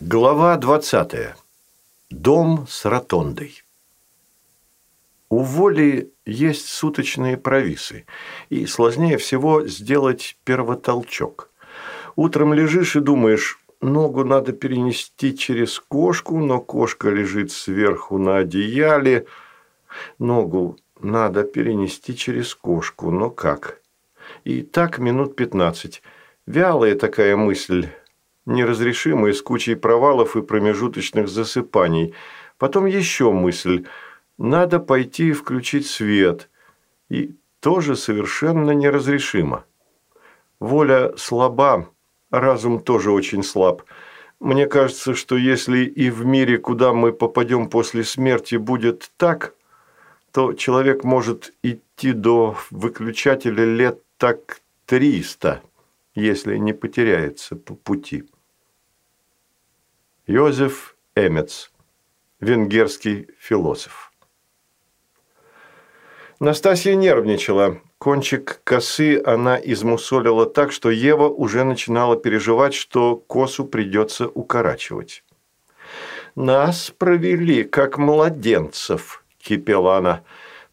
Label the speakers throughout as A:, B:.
A: Глава 20. Дом с ротондой. У воли есть суточные провисы, и сложнее всего сделать первотолчок. Утром лежишь и думаешь, ногу надо перенести через кошку, но кошка лежит сверху на одеяле. Ногу надо перенести через кошку, но как? И так минут пятнадцать. Вялая такая мысль, неразрешимые с кучей провалов и промежуточных засыпаний. Потом еще мысль. Надо пойти и включить свет. И тоже совершенно неразрешимо. Воля слаба, разум тоже очень слаб. Мне кажется, что если и в мире, куда мы попадем после смерти, будет так, то человек может идти до выключателя лет так триста, если не потеряется по пути. Йозеф Эмец, венгерский философ. Настасья нервничала. Кончик косы она измусолила так, что Ева уже начинала переживать, что косу придется укорачивать. «Нас провели, как младенцев», – кипела она.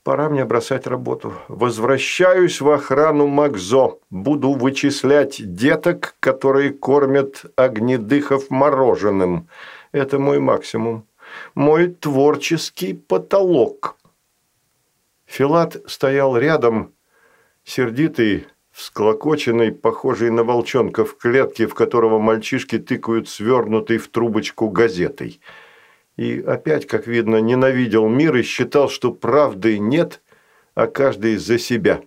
A: Пора мне бросать работу. Возвращаюсь в охрану Макзо. Буду вычислять деток, которые кормят огнедыхов мороженым. Это мой максимум. Мой творческий потолок. Филат стоял рядом, сердитый, всклокоченный, похожий на волчонка в клетке, в которого мальчишки тыкают свернутой в трубочку газетой – и опять, как видно, ненавидел мир и считал, что правды нет, а каждый за себя.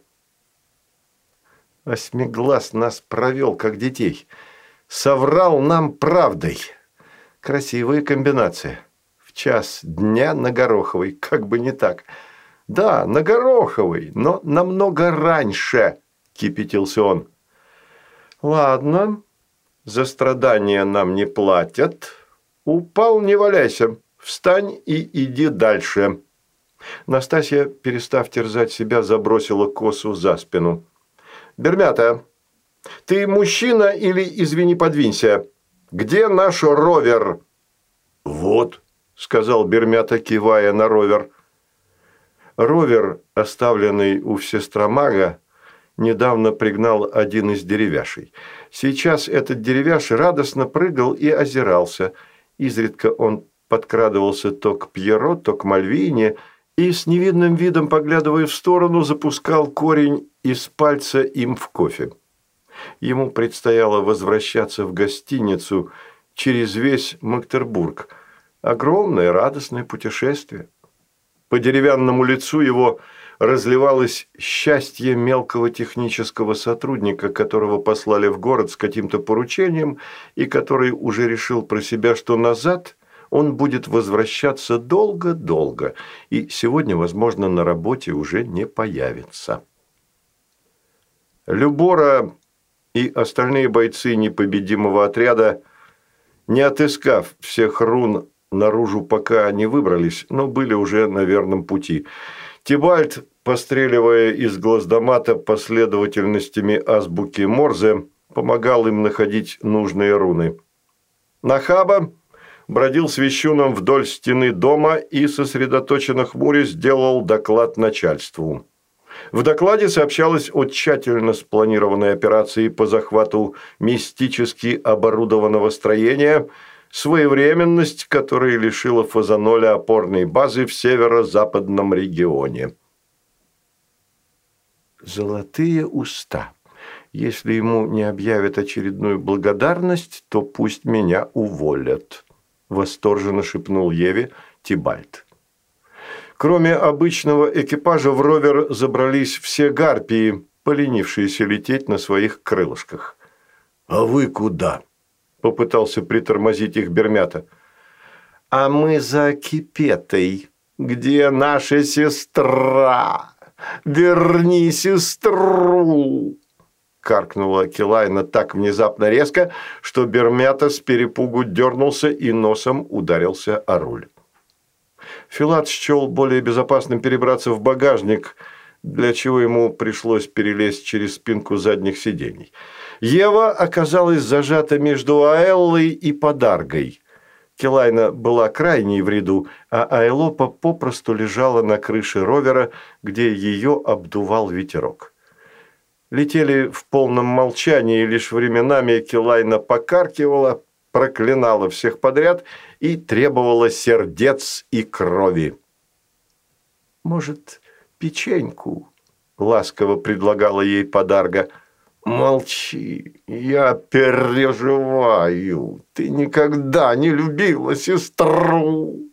A: Осьмиглаз нас провел, как детей. Соврал нам правдой. Красивая комбинация. В час дня на Гороховой, как бы не так. Да, на Гороховой, но намного раньше, кипятился он. Ладно, за страдания нам не платят, «Упал, не валяйся. Встань и иди дальше». Настасья, перестав терзать себя, забросила косу за спину. «Бермята, ты мужчина или, извини, подвинься? Где наш ровер?» «Вот», – сказал Бермята, кивая на ровер. Ровер, оставленный у всестромага, недавно пригнал один из деревяшей. Сейчас этот деревяш радостно прыгал и озирался – Изредка он подкрадывался то к Пьеро, то к Мальвине и с невидным видом, поглядывая в сторону, запускал корень из пальца им в кофе. Ему предстояло возвращаться в гостиницу через весь Мактербург. Огромное радостное путешествие. По деревянному лицу его – разливалось счастье мелкого технического сотрудника, которого послали в город с каким-то поручением и который уже решил про себя, что назад он будет возвращаться долго-долго и сегодня, возможно, на работе уже не появится. Любора и остальные бойцы непобедимого отряда, не отыскав всех рун наружу, пока не выбрались, но были уже на верном пути – Тибальт, постреливая из глаздомата последовательностями азбуки Морзе, помогал им находить нужные руны. Нахаба бродил с вещуном вдоль стены дома и, сосредоточенно хмуря, сделал доклад начальству. В докладе сообщалось о тщательно спланированной операции по захвату мистически оборудованного строения – своевременность, которая лишила Фазаноля опорной базы в северо-западном регионе. Золотые уста. Если ему не объявят очередную благодарность, то пусть меня уволят, восторженно шепнул Еве Тибальт. Кроме обычного экипажа в ровер забрались все гарпии, поленившиеся лететь на своих крылышках. «А вы куда?» – попытался притормозить их Бермята. «А мы за Кипетой. Где наша сестра? Верни сестру!» Каркнула Килайна так внезапно резко, что Бермята с перепугу дернулся и носом ударился о руль. Филат счел более безопасным перебраться в багажник, для чего ему пришлось перелезть через спинку задних сидений – Ева оказалась зажата между Аэллой и Подаргой. Келайна была крайней в ряду, а Айлопа попросту лежала на крыше ровера, где ее обдувал ветерок. Летели в полном молчании, лишь временами Келайна покаркивала, проклинала всех подряд и требовала сердец и крови. «Может, печеньку?» – ласково предлагала ей подарга – «Молчи, я переживаю. Ты никогда не любила сестру!»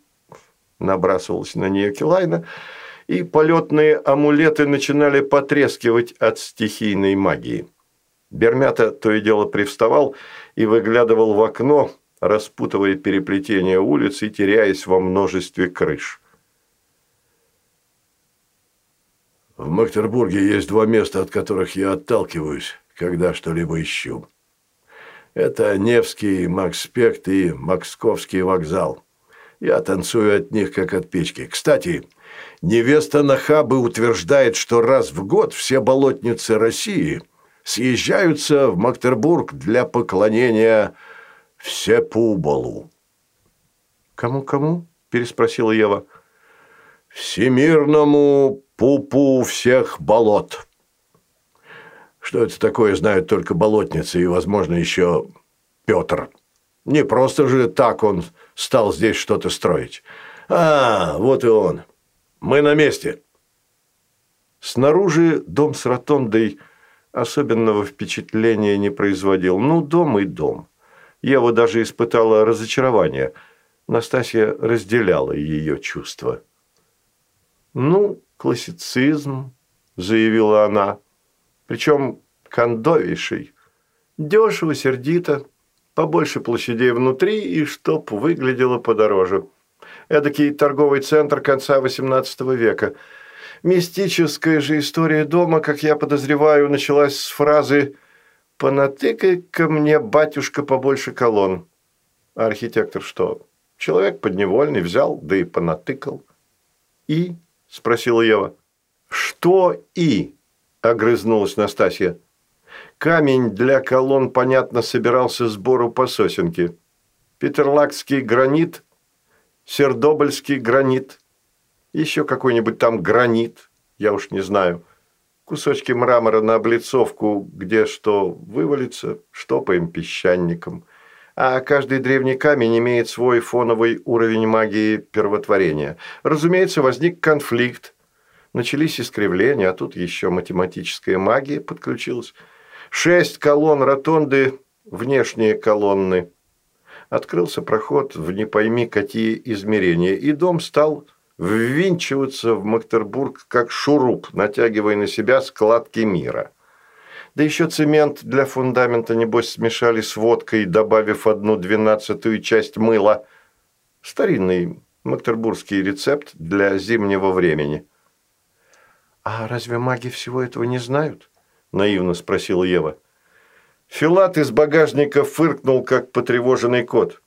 A: Набрасывалась на нее Килайна, и полетные амулеты начинали потрескивать от стихийной магии. Бермята то и дело привставал и выглядывал в окно, распутывая переплетение улиц и теряясь во множестве крыш.
B: В Мактербурге есть два места, от которых я отталкиваюсь когда что-либо ищу. Это Невский Макспект и Московский вокзал. Я танцую от них, как от печки. Кстати, невеста Нахабы утверждает, что раз в год все болотницы России съезжаются в Мактербург для поклонения Всепубалу.
A: «Кому-кому?» – переспросила Ева.
B: «Всемирному пупу всех болот». Что это такое, знают только болотницы и, возможно, еще Петр. Не просто же так он стал здесь что-то строить. А, вот и он. Мы на месте.
A: Снаружи дом с ротондой особенного впечатления не производил. Ну, дом и дом. Ева даже испытала разочарование. Настасья разделяла ее чувства. «Ну, классицизм», – заявила она. Причем кондовейший. Дешево, сердито, побольше площадей внутри и чтоб выглядело подороже. Эдакий торговый центр конца XVIII века. Мистическая же история дома, как я подозреваю, началась с фразы «Понатыкай-ка мне, батюшка, побольше колонн». А архитектор что? Человек подневольный взял, да и понатыкал. «И?» – спросила Ева. «Что «и»?» Огрызнулась Настасья. Камень для колонн, понятно, собирался сбору по сосенке. Петерлакский гранит, Сердобольский гранит, еще какой-нибудь там гранит, я уж не знаю. Кусочки мрамора на облицовку, где что вывалится, штопаем песчаником. А каждый древний камень имеет свой фоновый уровень магии первотворения. Разумеется, возник конфликт Начались искривления, а тут еще математическая магия подключилась. Шесть колонн ротонды, внешние колонны. Открылся проход в не пойми какие измерения, и дом стал ввинчиваться в Мактербург как шуруп, натягивая на себя складки мира. Да еще цемент для фундамента, небось, смешали с водкой, добавив одну двенадцатую часть мыла. Старинный мактербургский рецепт для зимнего времени – «А разве маги всего этого не знают?» – наивно спросила Ева. Филат из багажника фыркнул, как потревоженный кот.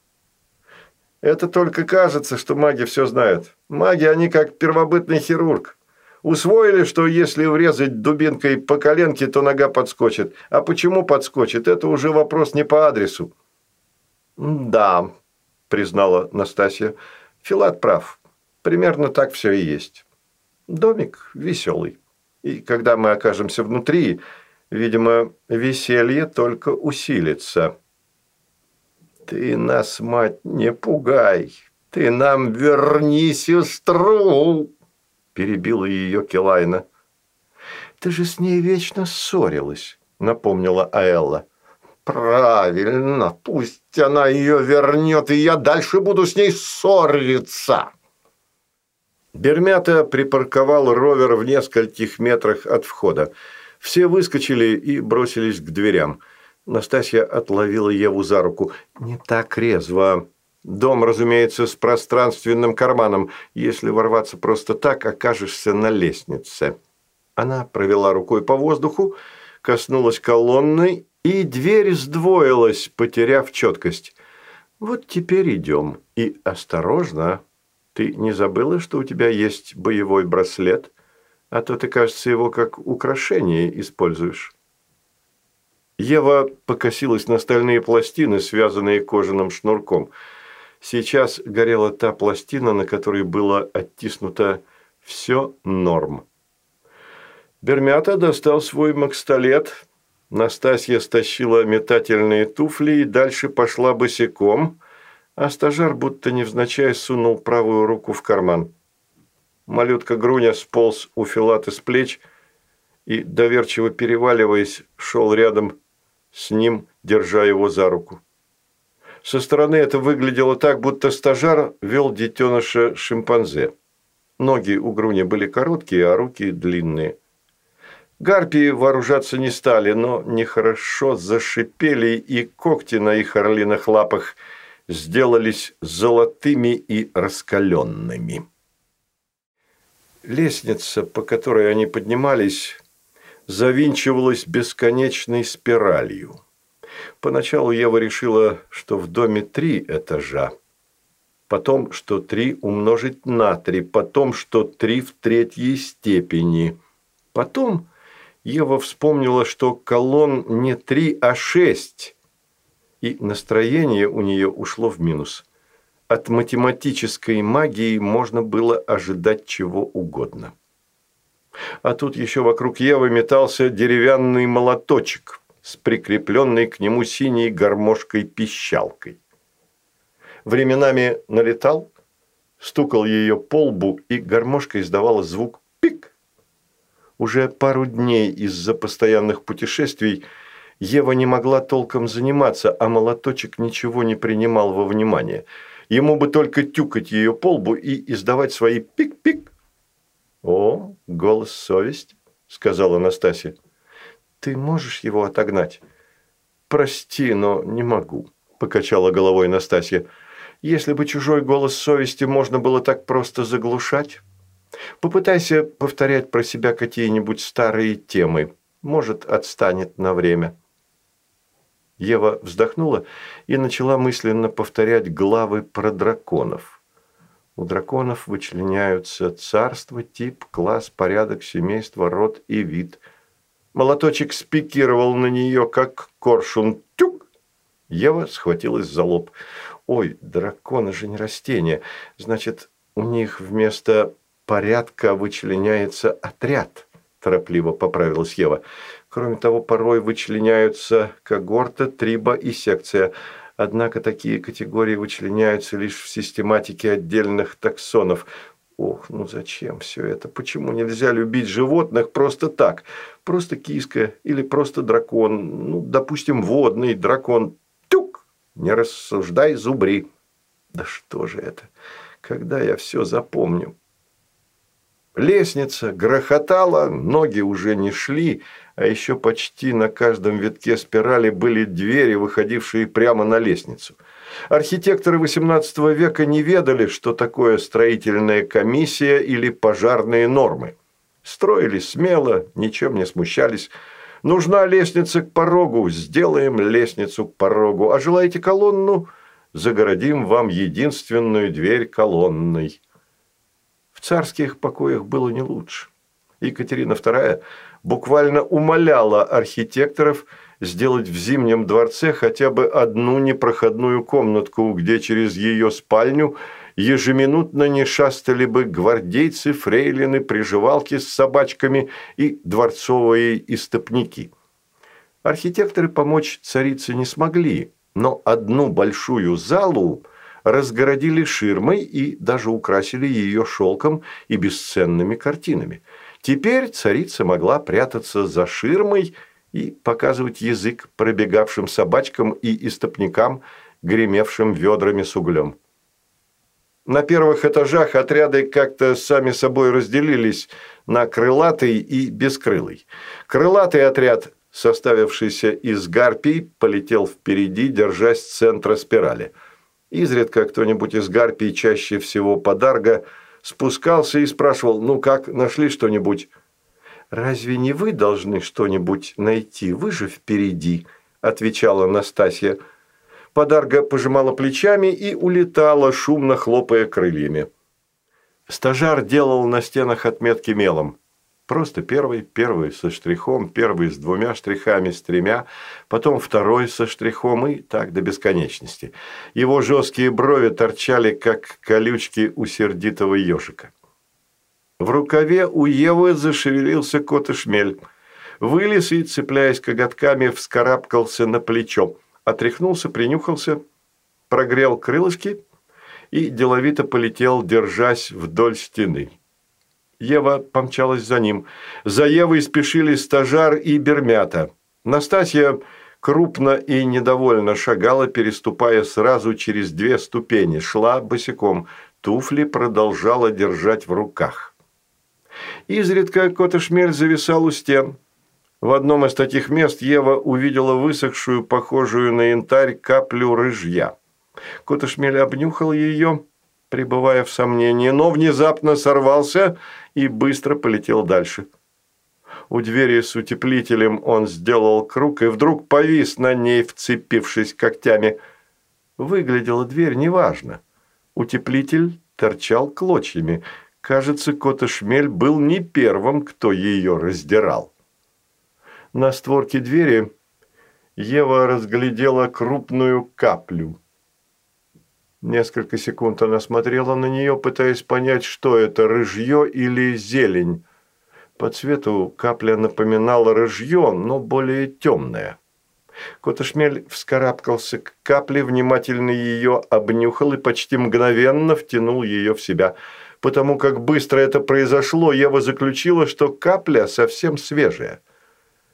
A: «Это только кажется, что маги все знают. Маги, они как первобытный хирург. Усвоили, что если врезать дубинкой по коленке, то нога подскочит. А почему подскочит, это уже вопрос не по адресу». «Да», – признала Настасья, – «Филат прав. Примерно так все и есть». Домик веселый. И когда мы окажемся внутри, видимо, веселье только усилится. Ты нас, мать, не пугай. Ты нам верни сестру, перебила ее Келайна. Ты же с ней вечно ссорилась, напомнила Аэлла. Правильно, пусть она ее вернет, и я дальше буду с ней ссориться. Бермята припарковал ровер в нескольких метрах от входа. Все выскочили и бросились к дверям. Настасья отловила Еву за руку. «Не так резво. Дом, разумеется, с пространственным карманом. Если ворваться просто так, окажешься на лестнице». Она провела рукой по воздуху, коснулась колонны, и дверь сдвоилась, потеряв четкость. «Вот теперь идем. И осторожно, ты не забыла, что у тебя есть боевой браслет? А то ты, кажется, его как украшение используешь». Ева покосилась на стальные пластины, связанные кожаным шнурком. Сейчас горела та пластина, на которой было оттиснуто «Все норм». Бермята достал свой макстолет. Настасья стащила метательные туфли и дальше пошла босиком, а стажар будто невзначай сунул правую руку в карман. Малютка Груня сполз у Филата с плеч и, доверчиво переваливаясь, шел рядом с ним, держа его за руку. Со стороны это выглядело так, будто стажар вел детеныша шимпанзе. Ноги у Груни были короткие, а руки длинные. Гарпии вооружаться не стали, но нехорошо зашипели, и когти на их орлиных лапах сделались золотыми и раскаленными. Лестница, по которой они поднимались, завинчивалась бесконечной спиралью. Поначалу Ева решила, что в доме три этажа, потом, что три умножить на три, потом, что три в третьей степени. Потом Ева вспомнила, что колонн не три, а шесть, и настроение у нее ушло в минус. От математической магии можно было ожидать чего угодно. А тут еще вокруг Евы метался деревянный молоточек с прикрепленной к нему синей гармошкой-пищалкой. Временами налетал, стукал ее по лбу, и гармошка издавала звук «пик». Уже пару дней из-за постоянных путешествий Ева не могла толком заниматься, а молоточек ничего не принимал во внимание. Ему бы только тюкать ее по лбу и издавать свои «пик-пик». «О, голос совесть», – сказала Анастасия. «Ты можешь его отогнать?» «Прости, но не могу», – покачала головой Настасья. «Если бы чужой голос совести можно было так просто заглушать, попытайся повторять про себя какие-нибудь старые темы. Может, отстанет на время». Ева вздохнула и начала мысленно повторять главы про драконов. У драконов вычленяются царство, тип, класс, порядок, семейство, род и вид – Молоточек спикировал на нее, как коршун. Тюк! Ева схватилась за лоб. «Ой, драконы же не растения. Значит, у них вместо порядка вычленяется отряд», – торопливо поправилась Ева. «Кроме того, порой вычленяются когорта, триба и секция. Однако такие категории вычленяются лишь в систематике отдельных таксонов. Ох, ну зачем все это? Почему нельзя любить животных просто так? Просто киска или просто дракон. Ну, допустим, водный дракон. Тюк! Не рассуждай, зубри. Да что же это? Когда я все запомню? Лестница грохотала, ноги уже не шли, а еще почти на каждом витке спирали были двери, выходившие прямо на лестницу – Архитекторы XVIII века не ведали, что такое строительная комиссия или пожарные нормы. Строили смело, ничем не смущались. Нужна лестница к порогу, сделаем лестницу к порогу. А желаете колонну? Загородим вам единственную дверь колонной. В царских покоях было не лучше. Екатерина II буквально умоляла архитекторов – сделать в Зимнем дворце хотя бы одну непроходную комнатку, где через ее спальню ежеминутно не шастали бы гвардейцы, фрейлины, приживалки с собачками и дворцовые истопники. Архитекторы помочь царице не смогли, но одну большую залу разгородили ширмой и даже украсили ее шелком и бесценными картинами. Теперь царица могла прятаться за ширмой – и показывать язык пробегавшим собачкам и истопникам, гремевшим ведрами с углем. На первых этажах отряды как-то сами собой разделились на крылатый и бескрылый. Крылатый отряд, составившийся из гарпий, полетел впереди, держась центра спирали. Изредка кто-нибудь из гарпий, чаще всего подарга, спускался и спрашивал «Ну как, нашли что-нибудь?» «Разве не вы должны что-нибудь найти? Вы же впереди», – отвечала Настасья. Подарга пожимала плечами и улетала, шумно хлопая крыльями. Стажар делал на стенах отметки мелом. Просто первый, первый со штрихом, первый с двумя штрихами, с тремя, потом второй со штрихом и так до бесконечности. Его жесткие брови торчали, как колючки у сердитого ежика. В рукаве у Евы зашевелился кот и шмель. Вылез и, цепляясь коготками, вскарабкался на плечо. Отряхнулся, принюхался, прогрел крылышки и деловито полетел, держась вдоль стены. Ева помчалась за ним. За Евой спешили стажар и Бермята. Настасья крупно и недовольно шагала, переступая сразу через две ступени, шла босиком, туфли продолжала держать в руках. Изредка Котошмель зависал у стен. В одном из таких мест Ева увидела высохшую, похожую на янтарь, каплю рыжья. Котошмель обнюхал ее, пребывая в сомнении, но внезапно сорвался и быстро полетел дальше. У двери с утеплителем он сделал круг и вдруг повис на ней, вцепившись когтями. Выглядела дверь неважно. Утеплитель торчал клочьями. Кажется, Кота-Шмель был не первым, кто ее раздирал. На створке двери Ева разглядела крупную каплю – Несколько секунд она смотрела на нее, пытаясь понять, что это, рыжье или зелень. По цвету капля напоминала рыжье, но более темное. Котошмель вскарабкался к капле, внимательно ее обнюхал и почти мгновенно втянул ее в себя. Потому как быстро это произошло, Ева заключила, что капля совсем свежая.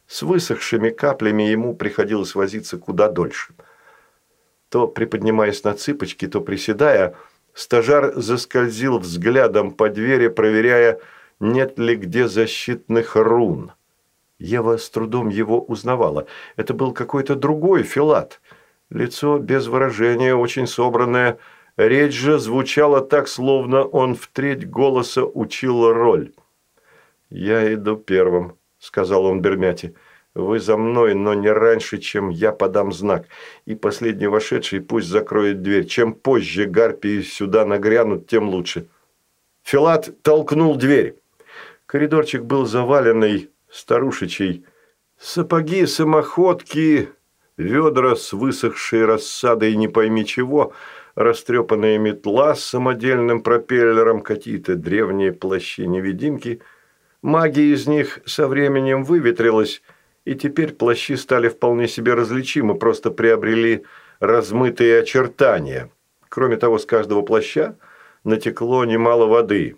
A: С высохшими каплями ему приходилось возиться куда дольше – то приподнимаясь на цыпочки, то приседая, стажар заскользил взглядом по двери, проверяя, нет ли где защитных рун. Ева с трудом его узнавала. Это был какой-то другой Филат. Лицо без выражения, очень собранное. Речь же звучала так, словно он в треть голоса учил роль. «Я иду первым», – сказал он Бермяти. Вы за мной, но не раньше, чем я подам знак. И последний вошедший пусть закроет дверь. Чем позже гарпии сюда нагрянут, тем лучше». Филат толкнул дверь. Коридорчик был заваленный, старушечий. Сапоги, самоходки, ведра с высохшей рассадой не пойми чего, растрепанная метла с самодельным пропеллером, какие-то древние плащи-невидимки. Магия из них со временем выветрилась, и теперь плащи стали вполне себе различимы, просто приобрели размытые очертания. Кроме того, с каждого плаща натекло немало воды.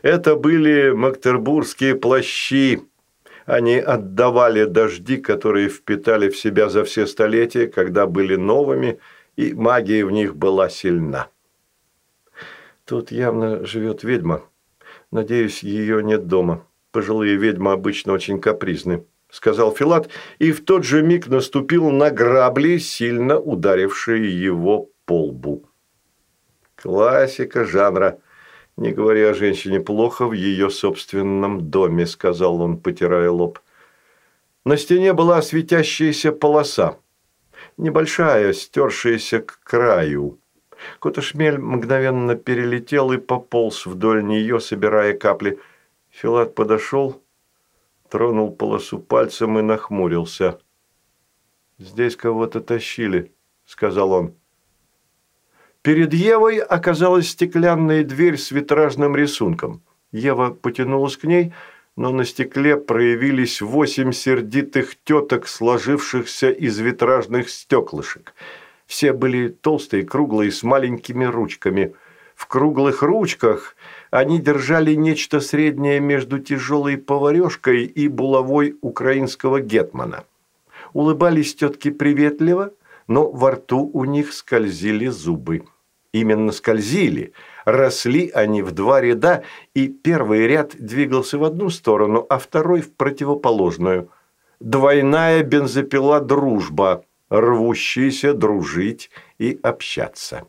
A: Это были мактербургские плащи. Они отдавали дожди, которые впитали в себя за все столетия, когда были новыми, и магия в них была сильна. Тут явно живет ведьма. Надеюсь, ее нет дома. Пожилые ведьмы обычно очень капризны сказал Филат, и в тот же миг наступил на грабли, сильно ударившие его по лбу. Классика жанра. Не говоря о женщине плохо в ее собственном доме, сказал он, потирая лоб. На стене была светящаяся полоса, небольшая, стершаяся к краю. Котошмель мгновенно перелетел и пополз вдоль нее, собирая капли. Филат подошел, тронул полосу пальцем и нахмурился. «Здесь кого-то тащили», – сказал он. Перед Евой оказалась стеклянная дверь с витражным рисунком. Ева потянулась к ней, но на стекле проявились восемь сердитых теток, сложившихся из витражных стеклышек. Все были толстые, круглые, с маленькими ручками. В круглых ручках они держали нечто среднее между тяжелой поварешкой и булавой украинского гетмана. Улыбались тетки приветливо, но во рту у них скользили зубы. Именно скользили. Росли они в два ряда, и первый ряд двигался в одну сторону, а второй в противоположную. Двойная бензопила дружба, рвущаяся дружить и общаться.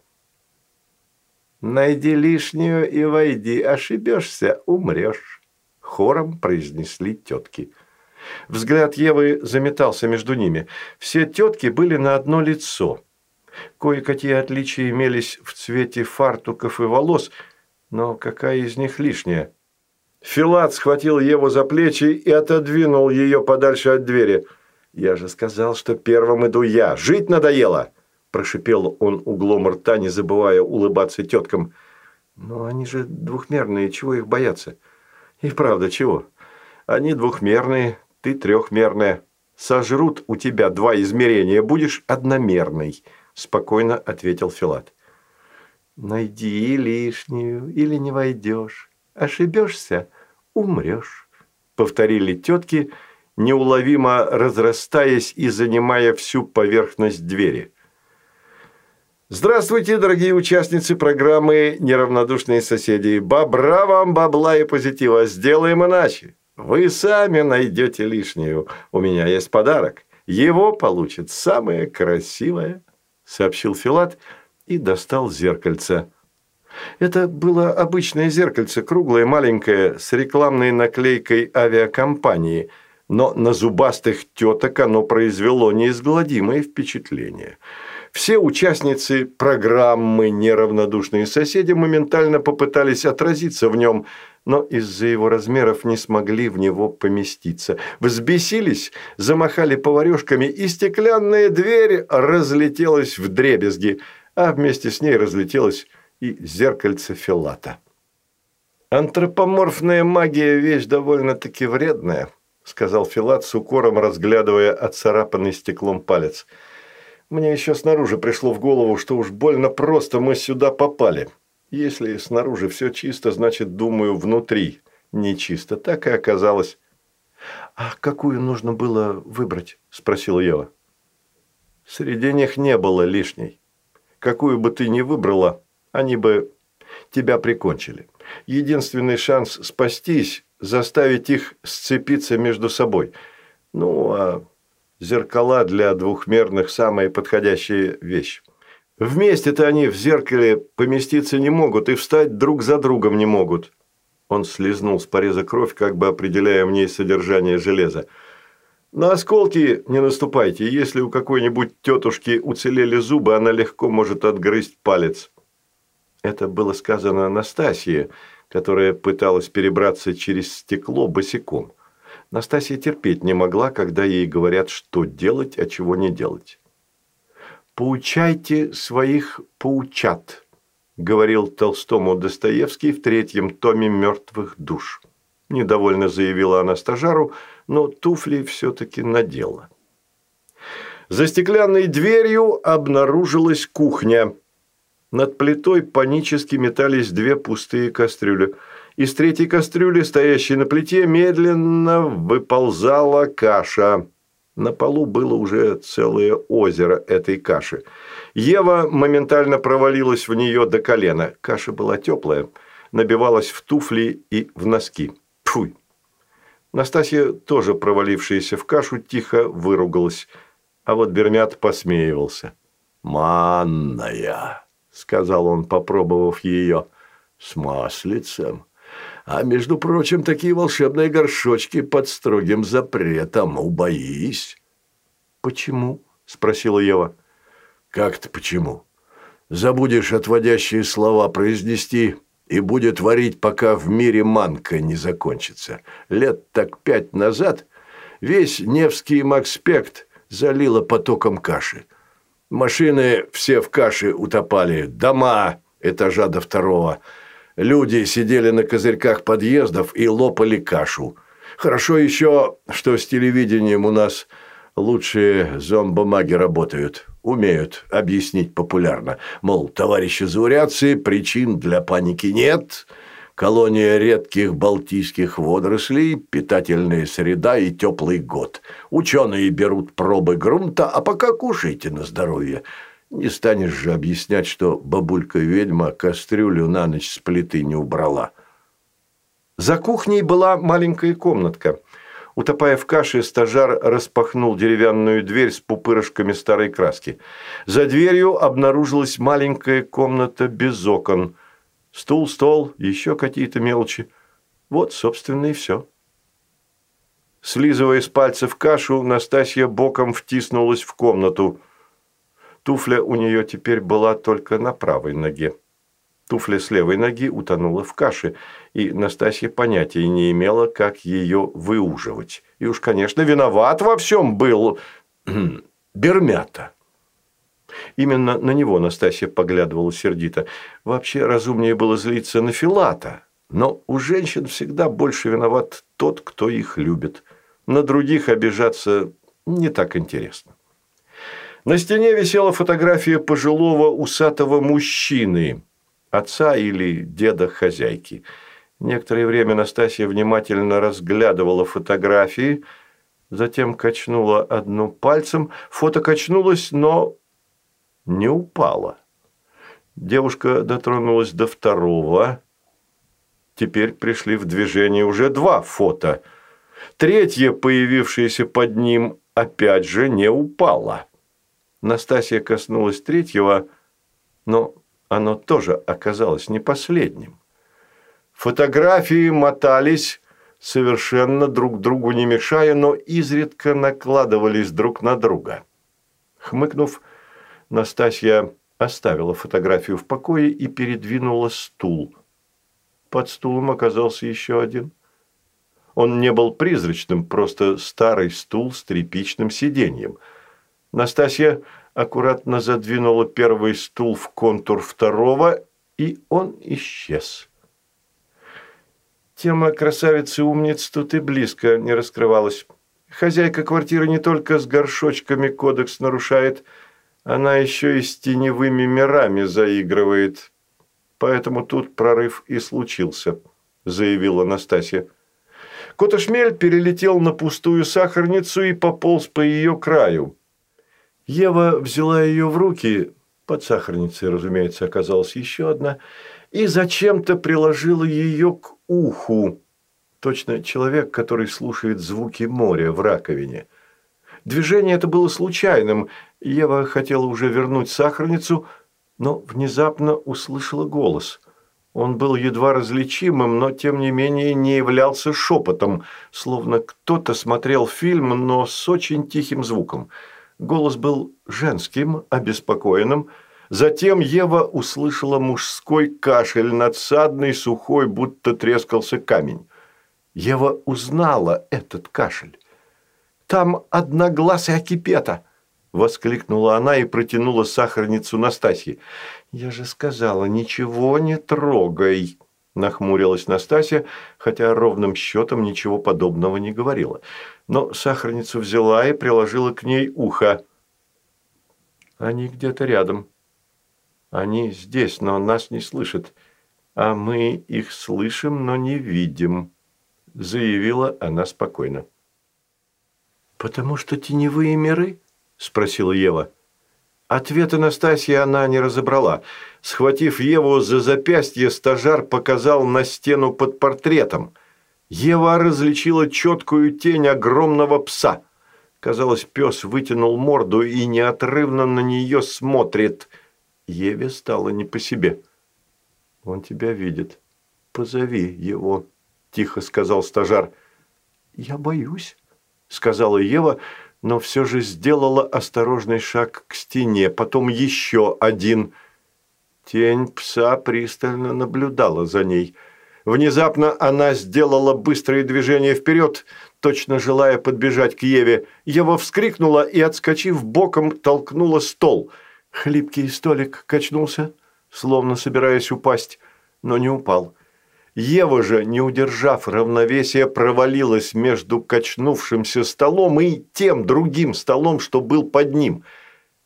A: «Найди лишнюю и войди, ошибешься – умрешь», – хором произнесли тетки. Взгляд Евы заметался между ними. Все тетки были на одно лицо. Кое-какие отличия имелись в цвете фартуков и волос, но какая из них лишняя? Филат схватил Еву за плечи и отодвинул ее подальше от двери. «Я же сказал, что первым иду я. Жить надоело!» Прошипел он углом рта, не забывая улыбаться теткам. «Но они же двухмерные, чего их бояться?» «И правда, чего? Они двухмерные, ты трехмерная. Сожрут у тебя два измерения, будешь одномерный», спокойно ответил Филат. «Найди лишнюю или не войдешь. Ошибешься – умрешь», – повторили тетки, неуловимо разрастаясь и занимая всю поверхность двери. Здравствуйте, дорогие участницы программы «Неравнодушные соседи». Бобра вам, бабла и позитива. Сделаем иначе. Вы сами найдете лишнюю. У меня есть подарок. Его получит самое красивое, сообщил Филат и достал зеркальце. Это было обычное зеркальце, круглое, маленькое, с рекламной наклейкой авиакомпании, но на зубастых теток оно произвело неизгладимое впечатление. Все участницы программы «Неравнодушные соседи» моментально попытались отразиться в нем, но из-за его размеров не смогли в него поместиться. Взбесились, замахали поварешками, и стеклянная дверь разлетелась в дребезги, а вместе с ней разлетелось и зеркальце Филата. «Антропоморфная магия – вещь довольно-таки вредная», – сказал Филат с укором, разглядывая отцарапанный стеклом палец. «Мне еще снаружи пришло в голову, что уж больно просто мы сюда попали. Если снаружи все чисто, значит, думаю, внутри нечисто. Так и оказалось». «А какую нужно было выбрать?» – спросила Ева. «Среди них не было лишней. Какую бы ты ни выбрала, они бы тебя прикончили. Единственный шанс спастись – заставить их сцепиться между собой. Ну, а зеркала для двухмерных – самая подходящая вещь. Вместе-то они в зеркале поместиться не могут и встать друг за другом не могут. Он слезнул с пореза кровь, как бы определяя в ней содержание железа. На осколки не наступайте. Если у какой-нибудь тетушки уцелели зубы, она легко может отгрызть палец. Это было сказано Настасье, которая пыталась перебраться через стекло босиком. Настасья терпеть не могла, когда ей говорят, что делать, а чего не делать. «Поучайте своих поучат», – говорил Толстому Достоевский в третьем томе «Мертвых душ». Недовольно заявила она стажару, но туфли все-таки надела. За стеклянной дверью обнаружилась кухня – над плитой панически метались две пустые кастрюли. Из третьей кастрюли, стоящей на плите, медленно выползала каша. На полу было уже целое озеро этой каши. Ева моментально провалилась в нее до колена. Каша была теплая, набивалась в туфли и в носки. Фуй! Настасья, тоже провалившаяся в кашу, тихо выругалась. А вот Бермят посмеивался. «Манная!» сказал он, попробовав ее, с маслицем. А между прочим, такие волшебные горшочки под строгим запретом, убоись. Почему? спросила Ева. Как-то почему? Забудешь отводящие слова произнести, и будет варить, пока в мире манка не закончится. Лет так пять назад весь Невский Макспект залило потоком каши. Машины все в каше утопали, дома этажа до второго. Люди сидели на козырьках подъездов и лопали кашу. Хорошо еще, что с телевидением у нас лучшие зомбомаги работают. Умеют объяснить популярно. Мол, товарищи заурядцы, причин для паники нет – колония редких балтийских водорослей, питательная среда и теплый год. Ученые берут пробы грунта, а пока кушайте на здоровье. Не станешь же объяснять, что бабулька-ведьма кастрюлю на ночь с плиты не убрала. За кухней была маленькая комнатка. Утопая в каше, стажар распахнул деревянную дверь с пупырышками старой краски. За дверью обнаружилась маленькая комната без окон – Стул, стол, еще какие-то мелочи. Вот, собственно, и все. Слизывая с пальцев кашу, Настасья боком втиснулась в комнату. Туфля у нее теперь была только на правой ноге. Туфля с левой ноги утонула в каше, и Настасья понятия не имела, как ее выуживать. И уж, конечно, виноват во всем был Бермята. Именно на него Настасья поглядывала сердито. Вообще разумнее было злиться на Филата. Но у женщин всегда больше виноват тот, кто их любит. На других обижаться не так интересно. На стене висела фотография пожилого усатого мужчины, отца или деда хозяйки. Некоторое время Настасья внимательно разглядывала фотографии, затем качнула одну пальцем. Фото качнулось, но не упало. Девушка дотронулась до второго. Теперь пришли в движение уже два фото. Третье, появившееся под ним, опять же не упало. Настасья коснулась третьего, но оно тоже оказалось не последним. Фотографии мотались, совершенно друг другу не мешая, но изредка накладывались друг на друга. Хмыкнув, Настасья оставила фотографию в покое и передвинула стул. Под стулом оказался еще один. Он не был призрачным, просто старый стул с тряпичным сиденьем. Настасья аккуратно задвинула первый стул в контур второго, и он исчез. Тема красавицы-умниц тут и близко не раскрывалась. Хозяйка квартиры не только с горшочками кодекс нарушает – она еще и с теневыми мирами заигрывает. Поэтому тут прорыв и случился, заявила Настасья. Котошмель перелетел на пустую сахарницу и пополз по ее краю. Ева взяла ее в руки, под сахарницей, разумеется, оказалась еще одна, и зачем-то приложила ее к уху. Точно человек, который слушает звуки моря в раковине. Движение это было случайным. Ева хотела уже вернуть сахарницу, но внезапно услышала голос. Он был едва различимым, но тем не менее не являлся шепотом, словно кто-то смотрел фильм, но с очень тихим звуком. Голос был женским, обеспокоенным. Затем Ева услышала мужской кашель, надсадный, сухой, будто трескался камень. Ева узнала этот кашель. Там одноглазая кипета!» Воскликнула она и протянула сахарницу Настасье. «Я же сказала, ничего не трогай!» Нахмурилась Настасья, хотя ровным счетом ничего подобного не говорила. Но сахарницу взяла и приложила к ней ухо. «Они где-то рядом. Они здесь, но нас не слышат. А мы их слышим, но не видим», заявила она спокойно. «Потому что теневые миры?» – спросила Ева. Ответ Анастасии она не разобрала. Схватив Еву за запястье, стажар показал на стену под портретом. Ева различила четкую тень огромного пса. Казалось, пес вытянул морду и неотрывно на нее смотрит. Еве стало не по себе. «Он тебя видит. Позови его», – тихо сказал стажар. «Я боюсь», – сказала Ева, но все же сделала осторожный шаг к стене, потом еще один. Тень пса пристально наблюдала за ней. Внезапно она сделала быстрое движение вперед, точно желая подбежать к Еве. Ева вскрикнула и, отскочив боком, толкнула стол. Хлипкий столик качнулся, словно собираясь упасть, но не упал. Ева же, не удержав равновесия, провалилась между качнувшимся столом и тем другим столом, что был под ним.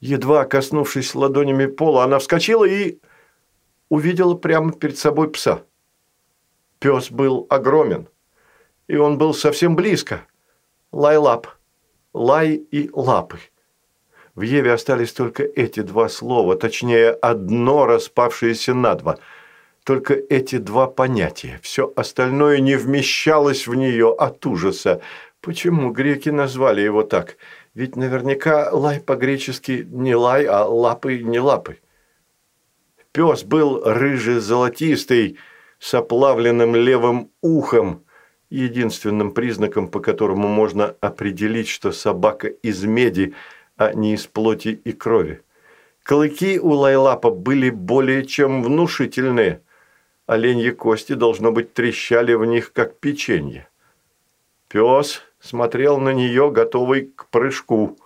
A: Едва коснувшись ладонями пола, она вскочила и увидела прямо перед собой пса. Пес был огромен, и он был совсем близко. Лай-лап, лай и лапы. В Еве остались только эти два слова, точнее, одно распавшееся на два – только эти два понятия. Все остальное не вмещалось в нее от ужаса. Почему греки назвали его так? Ведь наверняка лай по-гречески не лай, а лапы не лапы. Пес был рыже-золотистый, с оплавленным левым ухом, единственным признаком, по которому можно определить, что собака из меди, а не из плоти и крови. Клыки у Лайлапа были более чем внушительные. Оленьи кости, должно быть, трещали в них, как печенье. Пес смотрел на нее, готовый к прыжку.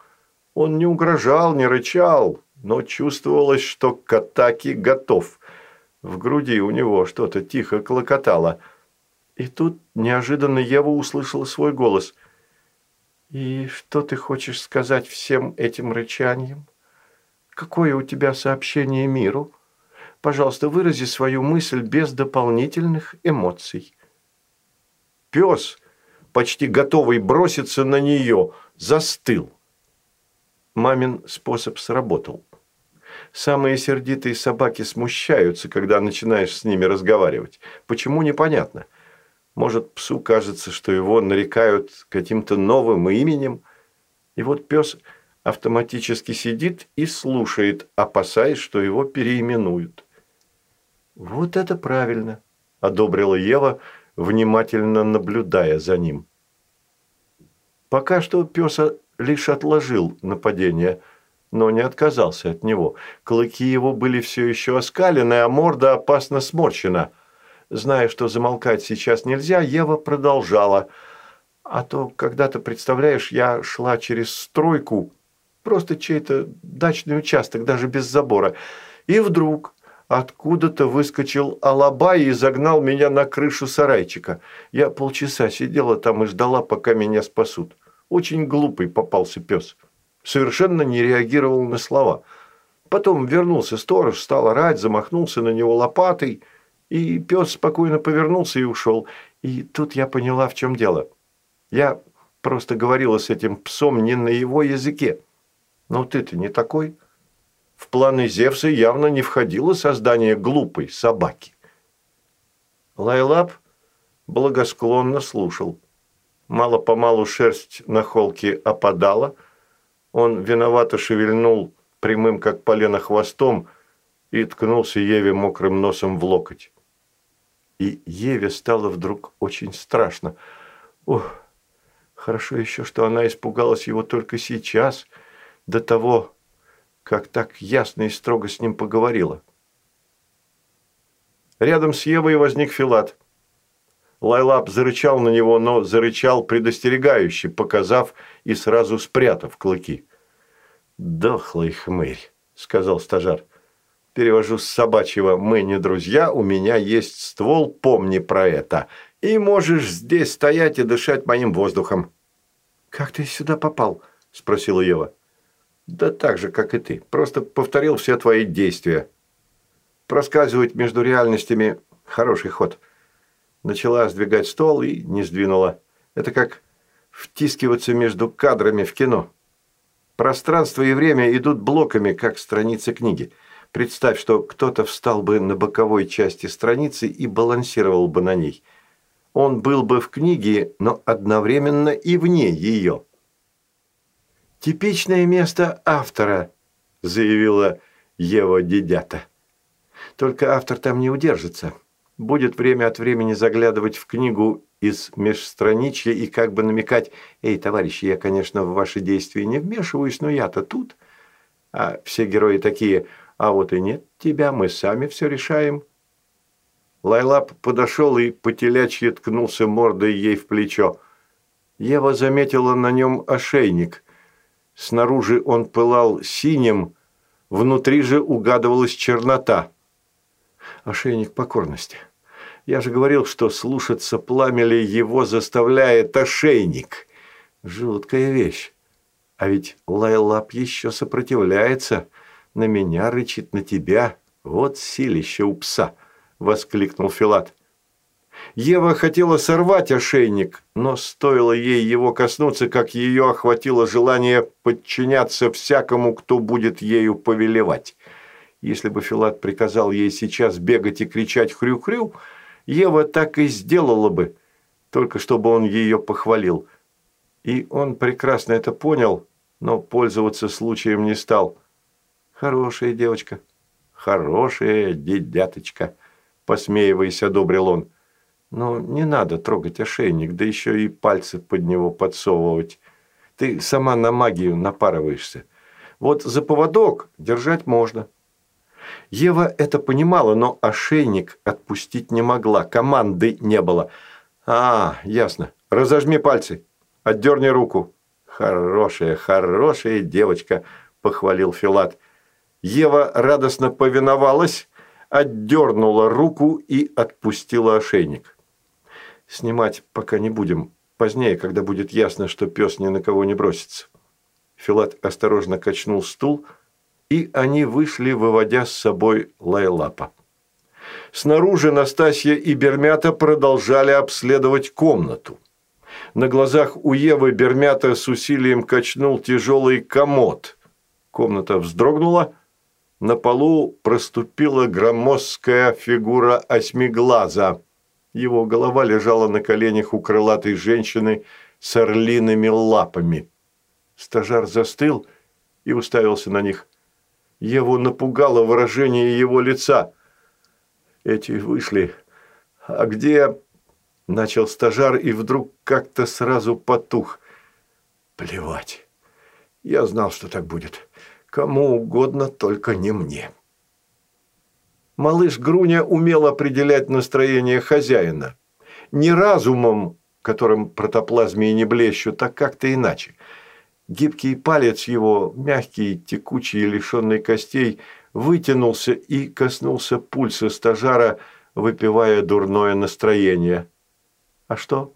A: Он не угрожал, не рычал, но чувствовалось, что к атаке готов. В груди у него что-то тихо клокотало. И тут неожиданно Ева услышала свой голос. «И что ты хочешь сказать всем этим рычанием? Какое у тебя сообщение миру? Пожалуйста, вырази свою мысль без дополнительных эмоций». Пес, почти готовый броситься на нее, застыл. Мамин способ сработал. Самые сердитые собаки смущаются, когда начинаешь с ними разговаривать. Почему, непонятно. Может, псу кажется, что его нарекают каким-то новым именем. И вот пес автоматически сидит и слушает, опасаясь, что его переименуют. «Вот это правильно», – одобрила Ева, внимательно наблюдая за ним. Пока что пес лишь отложил нападение – но не отказался от него. Клыки его были все еще оскалены, а морда опасно сморщена. Зная, что замолкать сейчас нельзя, Ева продолжала. А то когда-то, представляешь, я шла через стройку, просто чей-то дачный участок, даже без забора, и вдруг откуда-то выскочил алабай и загнал меня на крышу сарайчика. Я полчаса сидела там и ждала, пока меня спасут. Очень глупый попался пес совершенно не реагировал на слова. Потом вернулся сторож, стал орать, замахнулся на него лопатой, и пес спокойно повернулся и ушел. И тут я поняла, в чем дело. Я просто говорила с этим псом не на его языке. Но ты-то не такой. В планы Зевса явно не входило создание глупой собаки. Лайлап благосклонно слушал. Мало-помалу шерсть на холке опадала – он виновато шевельнул прямым, как полено, хвостом и ткнулся Еве мокрым носом в локоть. И Еве стало вдруг очень страшно. Ох, хорошо еще, что она испугалась его только сейчас, до того, как так ясно и строго с ним поговорила. Рядом с Евой возник Филат. Лайлап зарычал на него, но зарычал предостерегающе, показав и сразу спрятав клыки. «Дохлый хмырь», – сказал стажар. «Перевожу с собачьего «мы не друзья, у меня есть ствол, помни про это. И можешь здесь стоять и дышать моим воздухом». «Как ты сюда попал?» – спросила Ева. «Да так же, как и ты. Просто повторил все твои действия. Проскальзывать между реальностями – хороший ход». Начала сдвигать стол и не сдвинула. Это как втискиваться между кадрами в кино. Пространство и время идут блоками, как страницы книги. Представь, что кто-то встал бы на боковой части страницы и балансировал бы на ней. Он был бы в книге, но одновременно и вне ее. «Типичное место автора», – заявила Ева Дедята. «Только автор там не удержится будет время от времени заглядывать в книгу из межстраничья и как бы намекать, «Эй, товарищи, я, конечно, в ваши действия не вмешиваюсь, но я-то тут». А все герои такие, «А вот и нет тебя, мы сами все решаем». Лайлап подошел и по-телячьи ткнулся мордой ей в плечо. Ева заметила на нем ошейник. Снаружи он пылал синим, внутри же угадывалась чернота – ошейник покорности. Я же говорил, что слушаться пламели его заставляет ошейник. Жуткая вещь. А ведь Лайлап еще сопротивляется. На меня рычит, на тебя. Вот силище у пса, воскликнул Филат. Ева хотела сорвать ошейник, но стоило ей его коснуться, как ее охватило желание подчиняться всякому, кто будет ею повелевать. Если бы Филат приказал ей сейчас бегать и кричать «хрю-хрю», Ева так и сделала бы, только чтобы он ее похвалил. И он прекрасно это понял, но пользоваться случаем не стал. «Хорошая девочка, хорошая дедяточка», – посмеиваясь, одобрил он. «Но не надо трогать ошейник, да еще и пальцы под него подсовывать. Ты сама на магию напарываешься. Вот за поводок держать можно. Ева это понимала, но ошейник отпустить не могла, команды не было. А, ясно. Разожми пальцы, отдерни руку. Хорошая, хорошая девочка, похвалил Филат. Ева радостно повиновалась, отдернула руку и отпустила ошейник. Снимать пока не будем, позднее, когда будет ясно, что пес ни на кого не бросится. Филат осторожно качнул стул, и они вышли, выводя с собой Лайлапа. Снаружи Настасья и Бермята продолжали обследовать комнату. На глазах у Евы Бермята с усилием качнул тяжелый комод. Комната вздрогнула. На полу проступила громоздкая фигура осьмиглаза. Его голова лежала на коленях у крылатой женщины с орлиными лапами. Стажар застыл и уставился на них. Еву напугало выражение его лица. «Эти вышли. А где...» Начал стажар и вдруг как-то сразу потух. «Плевать. Я знал, что так будет. Кому угодно, только не мне». Малыш Груня умел определять настроение хозяина. Не разумом, которым протоплазмии не блещут, а как-то иначе – Гибкий палец его, мягкий, текучий лишенный костей, вытянулся и коснулся пульса стажара, выпивая дурное настроение. А что?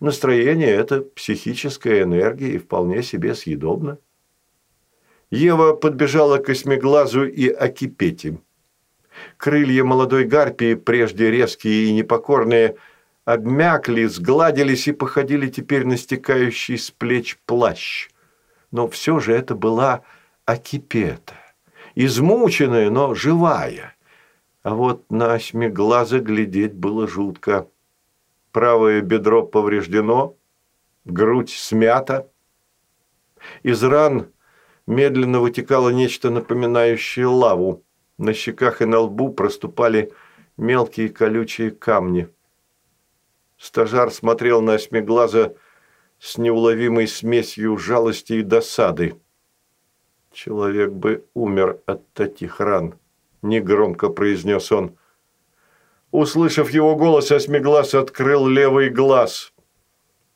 A: Настроение – это психическая энергия и вполне себе съедобно. Ева подбежала к осьмиглазу и Акипете. Крылья молодой гарпии, прежде резкие и непокорные – обмякли, сгладились и походили теперь на стекающий с плеч плащ. Но все же это была Акипета, измученная, но живая. А вот на осьмиглаза глядеть было жутко. Правое бедро повреждено, грудь смята. Из ран медленно вытекало нечто напоминающее лаву. На щеках и на лбу проступали мелкие колючие камни. Стажар смотрел на осьмиглаза с неуловимой смесью жалости и досады. «Человек бы умер от таких ран», – негромко произнес он. Услышав его голос, осьмиглаз открыл левый глаз.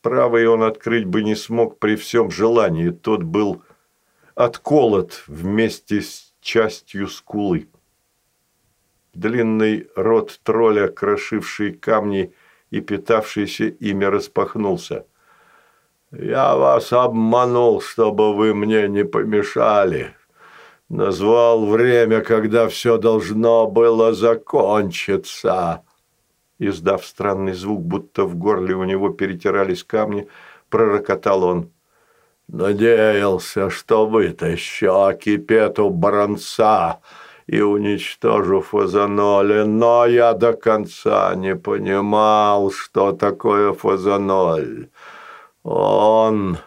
A: Правый он открыть бы не смог при всем желании. Тот был отколот вместе с частью скулы. Длинный рот тролля, крошивший камни, – и питавшийся ими распахнулся. «Я вас обманул, чтобы вы мне не помешали. Назвал время, когда все должно было закончиться». Издав странный звук, будто в горле у него перетирались камни, пророкотал он. «Надеялся, что вытащу Акипету Баранца» и уничтожу Фазаноли, но я до конца не понимал, что такое Фазаноль. Он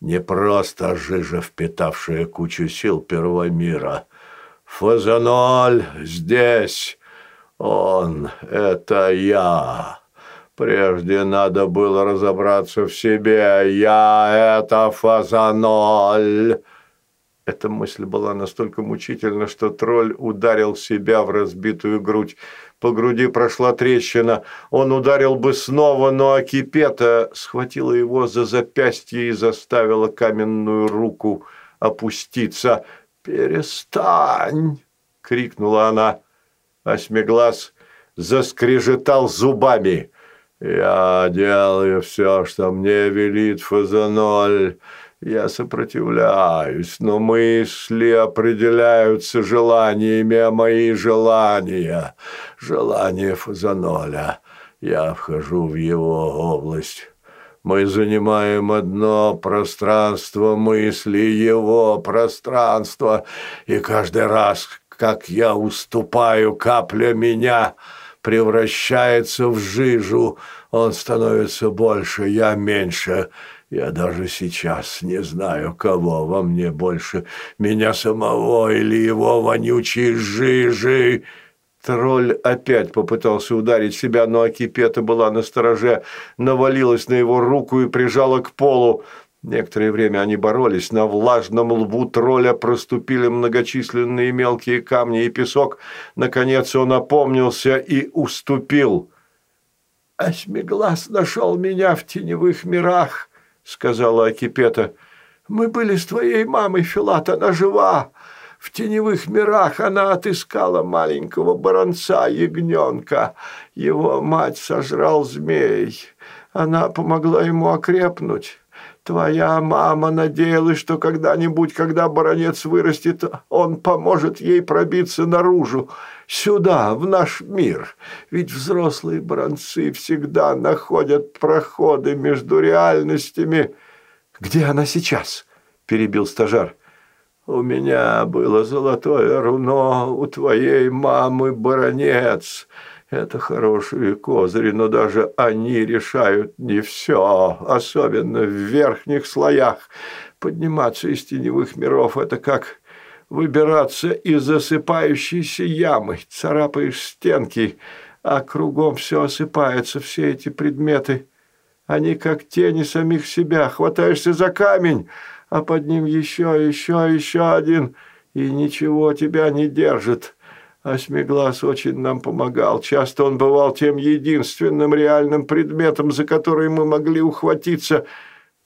A: не просто жижа, впитавшая кучу сил первого мира. Фазаноль здесь. Он — это я. Прежде надо было разобраться в себе. Я — это Фазаноль. Эта мысль была настолько мучительна, что тролль ударил себя в разбитую грудь. По груди прошла трещина. Он ударил бы снова, но Акипета схватила его за запястье и заставила каменную руку опуститься. «Перестань!» — крикнула она. Осьмиглаз заскрежетал зубами. «Я делаю все, что мне велит Фазаноль. Я сопротивляюсь, но мысли определяются желаниями, а мои желания – желания Фазаноля. Я вхожу в его область. Мы занимаем одно пространство мысли, его пространство, и каждый раз, как я уступаю, капля меня превращается в жижу, он становится больше, я меньше – я даже сейчас не знаю, кого во мне больше, меня самого или его вонючей жижи. Тролль опять попытался ударить себя, но Акипета была на стороже, навалилась на его руку и прижала к полу. Некоторое время они боролись. На влажном лбу тролля проступили многочисленные мелкие камни и песок. Наконец он опомнился и уступил. «Осьмиглаз нашел меня в теневых мирах», — сказала Акипета. «Мы были с твоей мамой, Филат, она жива. В теневых мирах она отыскала маленького баронца-ягненка. Его мать сожрал змей. Она помогла ему окрепнуть». Твоя мама надеялась, что когда-нибудь, когда баронец вырастет, он поможет ей пробиться наружу, сюда, в наш мир. Ведь взрослые баронцы всегда находят проходы между реальностями. Где она сейчас? перебил стажар. У меня было золотое руно, у твоей мамы баронец. Это хорошие козыри, но даже они решают не все, особенно в верхних слоях. Подниматься из теневых миров – это как выбираться из засыпающейся ямы. Царапаешь стенки, а кругом все осыпается, все эти предметы. Они как тени самих себя. Хватаешься за камень, а под ним еще, еще, еще один, и ничего тебя не держит. Осьмиглаз очень нам помогал. Часто он бывал тем единственным реальным предметом, за который мы могли ухватиться.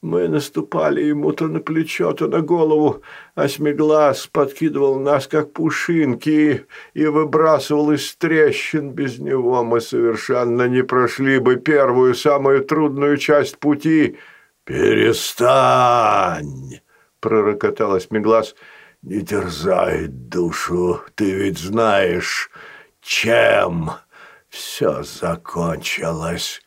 A: Мы наступали ему то на плечо, то на голову. Осьмиглаз подкидывал нас, как пушинки, и выбрасывал из трещин. Без него мы совершенно не прошли бы первую, самую трудную часть пути.
B: «Перестань!» – пророкотал Осьмиглаз – не терзай душу, ты ведь знаешь, чем все закончилось.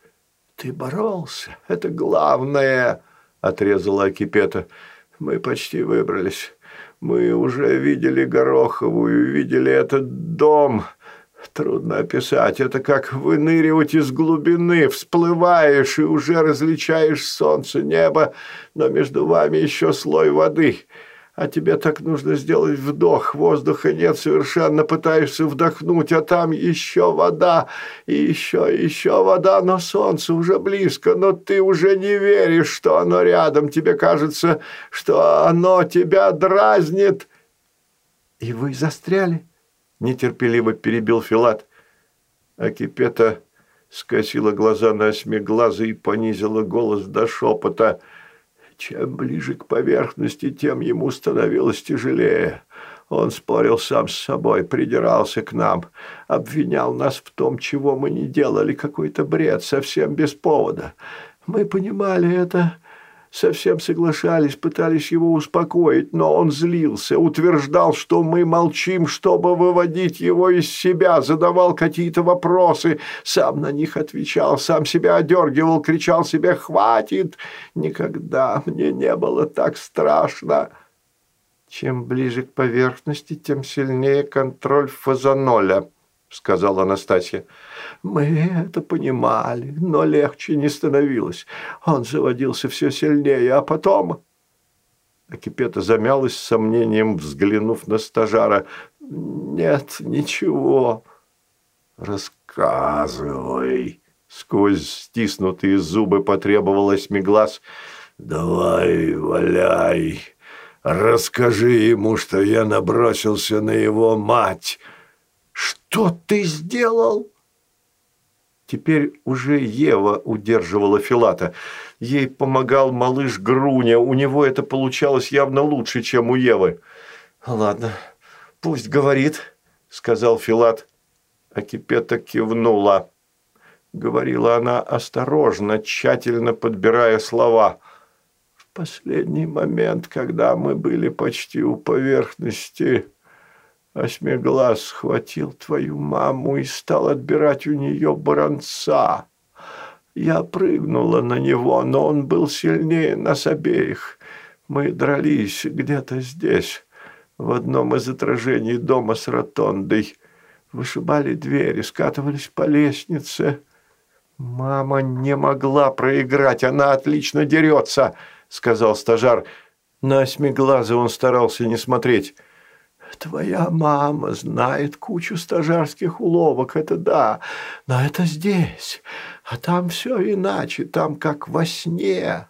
A: Ты боролся, это главное, отрезала Акипета. Мы почти выбрались. Мы уже видели Гороховую, видели этот дом. Трудно описать. Это как выныривать из глубины. Всплываешь и уже различаешь солнце, небо, но между вами еще слой воды а тебе так нужно сделать вдох, воздуха нет совершенно, пытаешься вдохнуть, а там еще вода, и еще, еще вода, но солнце уже близко, но ты уже не веришь, что оно рядом, тебе кажется, что оно тебя дразнит. И вы застряли? Нетерпеливо перебил Филат. Акипета скосила глаза на осьмиглаза и понизила голос до шепота – чем ближе к поверхности, тем ему становилось тяжелее. Он спорил сам с собой, придирался к нам, обвинял нас в том, чего мы не делали, какой-то бред, совсем без повода. Мы понимали это совсем соглашались, пытались его успокоить, но он злился, утверждал, что мы молчим, чтобы выводить его из себя, задавал какие-то вопросы, сам на них отвечал, сам себя одергивал, кричал себе «Хватит!» Никогда мне не было так страшно. Чем ближе к поверхности, тем сильнее контроль фазаноля, сказала Анастасия. Мы это понимали, но легче не становилось. Он заводился все сильнее, а потом... Акипета замялась с сомнением, взглянув на стажара. «Нет, ничего».
B: «Рассказывай», —
A: сквозь стиснутые зубы потребовалось Меглас.
B: «Давай, валяй, расскажи ему, что я набросился на его мать».
A: «Что ты сделал?» Теперь уже Ева удерживала Филата. Ей помогал малыш Груня. У него это получалось явно лучше, чем у Евы. «Ладно, пусть говорит», – сказал Филат. А Кипета кивнула. Говорила она осторожно, тщательно подбирая слова. «В последний момент, когда мы были почти у поверхности...» Осьмиглаз схватил твою маму и стал отбирать у нее баранца. Я прыгнула на него, но он был сильнее нас обеих. Мы дрались где-то здесь, в одном из отражений дома с ротондой. Вышибали двери, скатывались по лестнице. «Мама не могла проиграть, она отлично дерется», — сказал стажар. На осьмиглаза он старался не смотреть. Твоя мама знает кучу стажарских уловок, это да, но это здесь, а там все иначе, там как во сне.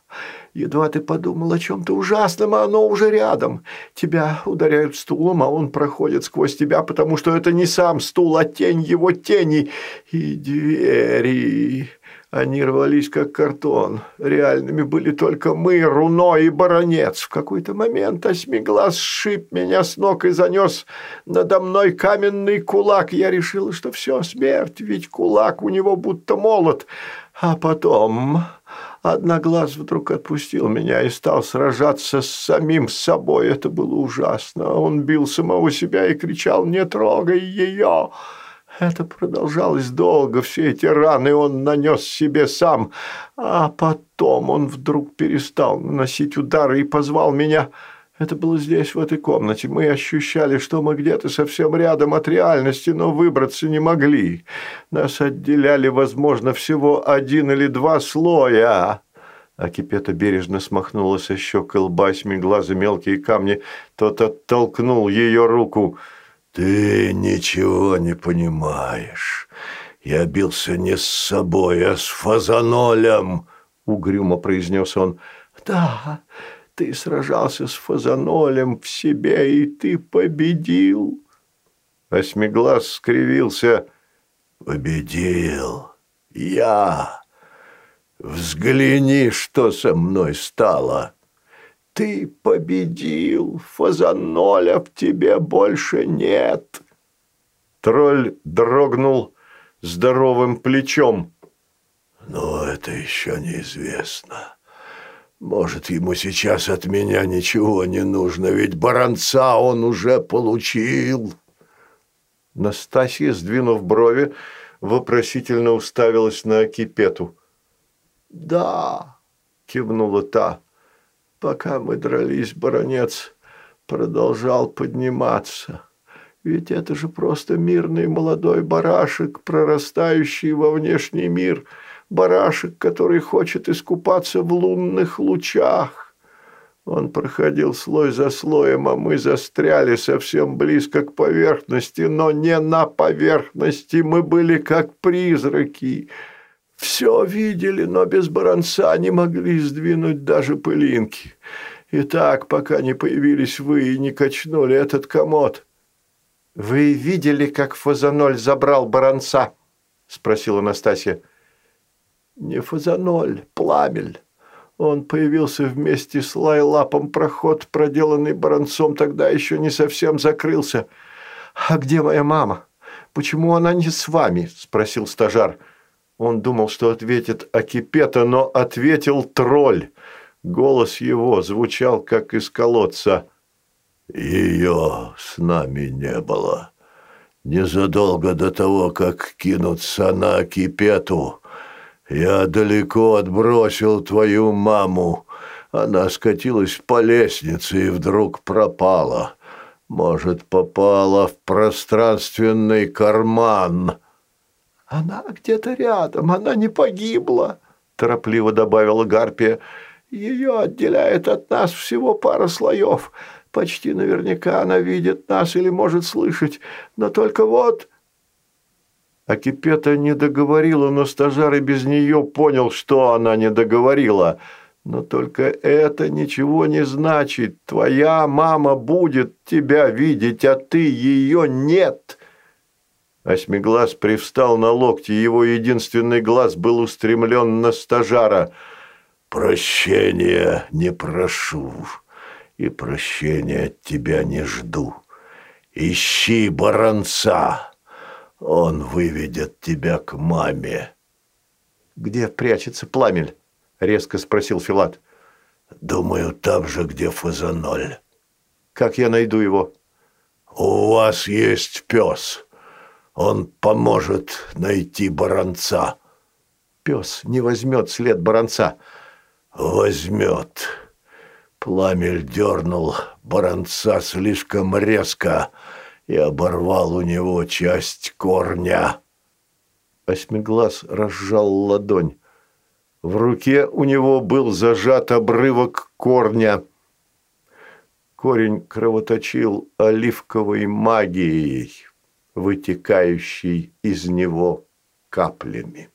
A: Едва ты подумал о чем-то ужасном, а оно уже рядом. Тебя ударяют стулом, а он проходит сквозь тебя, потому что это не сам стул, а тень его тени. И двери... Они рвались, как картон. Реальными были только мы, Руно и Баронец. В какой-то момент осьмиглаз сшиб меня с ног и занес надо мной каменный кулак. Я решила, что все, смерть, ведь кулак у него будто молот. А потом одноглаз вдруг отпустил меня и стал сражаться с самим собой. Это было ужасно. Он бил самого себя и кричал «Не трогай ее!» Это продолжалось долго, все эти раны он нанес себе сам, а потом он вдруг перестал наносить удары и позвал меня. Это было здесь, в этой комнате. Мы ощущали, что мы где-то совсем рядом от реальности, но выбраться не могли. Нас отделяли, возможно, всего один или два слоя. Акипета бережно смахнула со щек и лба глаза мелкие камни. Тот оттолкнул ее руку –
B: «Ты ничего не понимаешь. Я бился не с собой, а с фазанолем», — угрюмо произнес он.
A: «Да, ты сражался с фазанолем в себе, и ты победил».
B: Осьмиглаз скривился. «Победил. Я. Взгляни, что со мной стало».
A: Ты победил, Фазаноля в тебе больше нет.
B: Тролль дрогнул здоровым плечом. Но это еще неизвестно. Может, ему сейчас от меня ничего не нужно, ведь баронца он уже получил.
A: Настасья, сдвинув брови, вопросительно уставилась на Кипету. «Да», – кивнула та, – Пока мы дрались, баронец продолжал подниматься. Ведь это же просто мирный молодой барашек, прорастающий во внешний мир, барашек, который хочет искупаться в лунных лучах. Он проходил слой за слоем, а мы застряли совсем близко к поверхности, но не на поверхности, мы были как призраки – все видели, но без баронца не могли сдвинуть даже пылинки. И так, пока не появились вы и не качнули этот комод. «Вы видели, как Фазаноль забрал баронца?» – спросила Настасья. «Не Фазаноль, Пламель. Он появился вместе с Лайлапом. Проход, проделанный баронцом, тогда еще не совсем закрылся. А где моя мама? Почему она не с вами?» – спросил стажар. Он думал, что ответит Акипета, но ответил тролль. Голос его звучал, как из колодца.
B: «Ее с нами не было. Незадолго до того, как кинуться на Акипету, я далеко отбросил твою маму. Она скатилась по лестнице и вдруг пропала. Может, попала в пространственный карман».
A: «Она где-то рядом, она не погибла», – торопливо добавила Гарпия. «Ее отделяет от нас всего пара слоев. Почти наверняка она видит нас или может слышать, но только вот...»
B: Акипета не договорила, но стажар и без нее понял, что она не договорила. Но только это ничего не значит. Твоя мама будет тебя видеть, а ты ее нет. Осьмиглаз привстал на локти, его единственный глаз был устремлен на стажара. «Прощения не прошу, и прощения от тебя не жду. Ищи баронца, он выведет тебя к маме».
A: «Где прячется пламель?» – резко спросил Филат.
B: «Думаю, там же, где Фазаноль».
A: «Как я найду его?»
B: «У вас есть пес». Он поможет найти баронца.
A: Пес не возьмет след баронца.
B: Возьмет. Пламель дернул баронца слишком резко и оборвал у него часть корня.
A: Осьмиглаз разжал ладонь. В руке у него был зажат обрывок корня. Корень кровоточил оливковой магией вытекающей из него каплями.